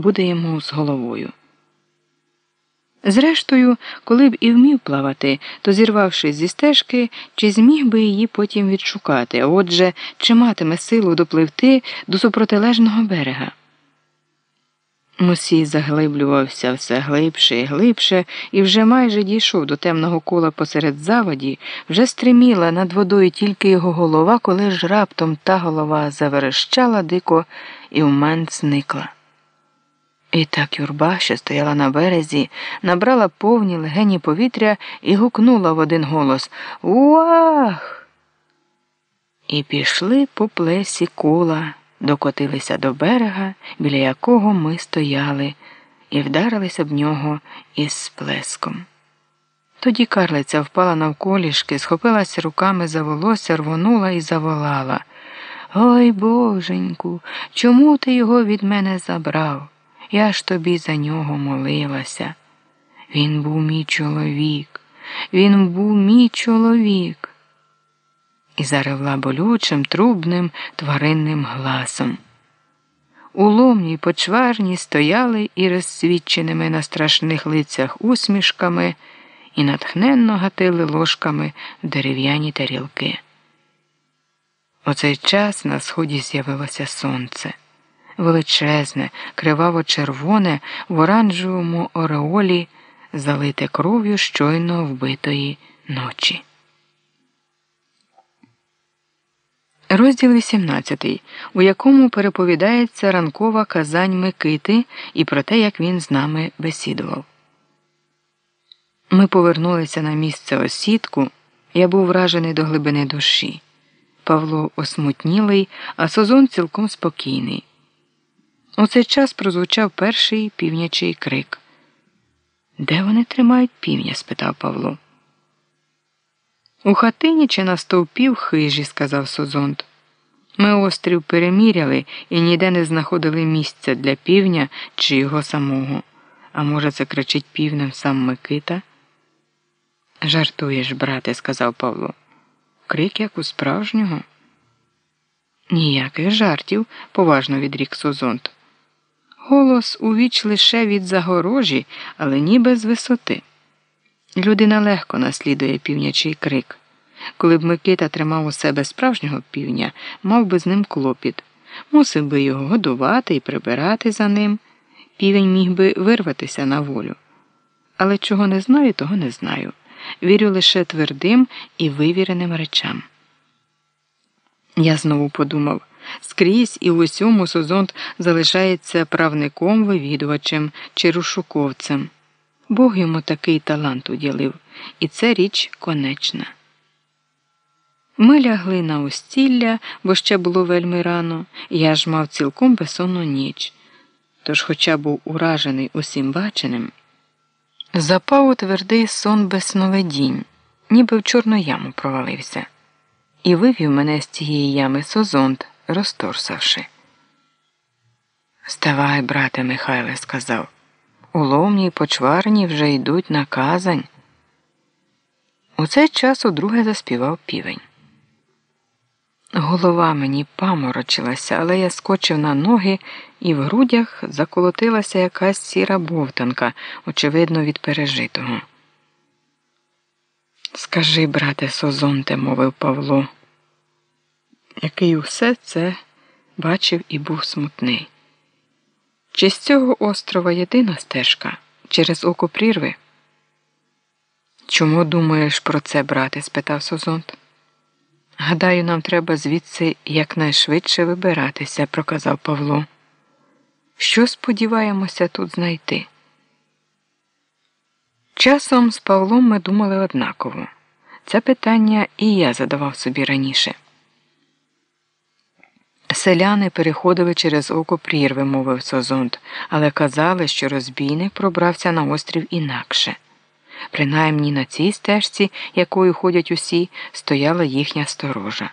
буде йому з головою. Зрештою, коли б і вмів плавати, то зірвавшись зі стежки, чи зміг би її потім відшукати, а отже, чи матиме силу допливти до супротилежного берега. Мусій заглиблювався все глибше і глибше і вже майже дійшов до темного кола посеред заводі, вже стриміла над водою тільки його голова, коли ж раптом та голова заверещала дико і умент зникла. І так юрба, що стояла на березі, набрала повні легені повітря і гукнула в один голос Уах! І пішли по плесі кола, докотилися до берега, біля якого ми стояли, і вдарилися в нього із сплеском. Тоді карлиця впала навколішки, схопилася руками за волосся, рвонула і заволала. Ой боженьку, чому ти його від мене забрав? Я ж тобі за нього молилася. Він був мій чоловік, він був мій чоловік. І заревла болючим, трубним, тваринним гласом. Уломні й почварні стояли і розсвідченими на страшних лицях усмішками і натхненно гатили ложками в дерев'яні тарілки. У цей час на сході з'явилося сонце величезне, криваво червоне в оранжевому ореолі, залите кров'ю щойно вбитої ночі. Розділ 18, у якому переповідається ранкова казань Микити і про те, як він з нами бесідував. Ми повернулися на місце осідку. Я був вражений до глибини душі. Павло осмутнілий, а Созон цілком спокійний. У цей час прозвучав перший півнячий крик. Де вони тримають півня? спитав Павло. У хатині чи на стовпі в хижі, сказав Созонт. Ми острів переміряли і ніде не знаходили місця для півня чи його самого. А може, це кричить півнем сам Микита? Жартуєш, брате, сказав Павло. Крик як у справжнього. Ніяких жартів, поважно відрік Созонт. Голос увіч лише від загорожі, але ніби з висоти. Людина легко наслідує півнячий крик. Коли б Микита тримав у себе справжнього півня, мав би з ним клопіт, мусив би його годувати і прибирати за ним. Півень міг би вирватися на волю. Але чого не знаю, того не знаю. Вірю лише твердим і вивіреним речам. Я знову подумав. Скрізь і в усьому Созонт залишається правником, вивідувачем чи рушуковцем. Бог йому такий талант уділив, і це річ конечна. Ми лягли на устілля, бо ще було вельми рано, я ж мав цілком безсонну ніч. Тож, хоча був уражений усім баченим, запав у твердий сон без сновидінь, ніби в чорну яму провалився, і вивів мене з цієї ями Созонт розторсавши. Вставай, брате Михайле, сказав. Уломні й почварні вже йдуть на казань. У цей час удруге заспівав півень. Голова мені паморочилася, але я скочив на ноги, і в грудях заколотилася якась сіра бовтанка, очевидно, від пережитого. Скажи, брате Созонте, мовив Павло який усе це бачив і був смутний. Чи з цього острова єдина стежка через око прірви? Чому думаєш про це, брате? спитав Созонт. Гадаю, нам треба звідси якнайшвидше вибиратися, проказав Павло. Що сподіваємося тут знайти? Часом з Павлом ми думали однаково. Це питання і я задавав собі раніше. Селяни переходили через око прірви, мовив Созонт, але казали, що розбійник пробрався на острів інакше. Принаймні на цій стежці, якою ходять усі, стояла їхня сторожа.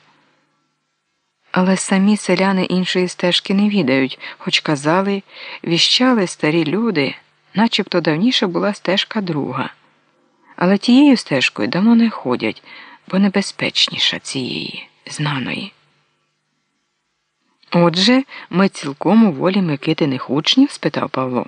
Але самі селяни іншої стежки не відають, хоч казали, віщали старі люди, начебто давніше була стежка друга. Але тією стежкою давно не ходять, бо небезпечніша цієї, знаної. Отже, ми цілком у волі Микитиних учнів? спитав Павло.